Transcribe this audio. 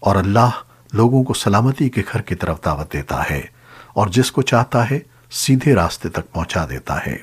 اور اللہ لوگوں کو سلامتی کے گھر کی طرف دعوت دیتا ہے اور جس کو چاہتا ہے سیدھے راستے تک پہنچا دیتا ہے۔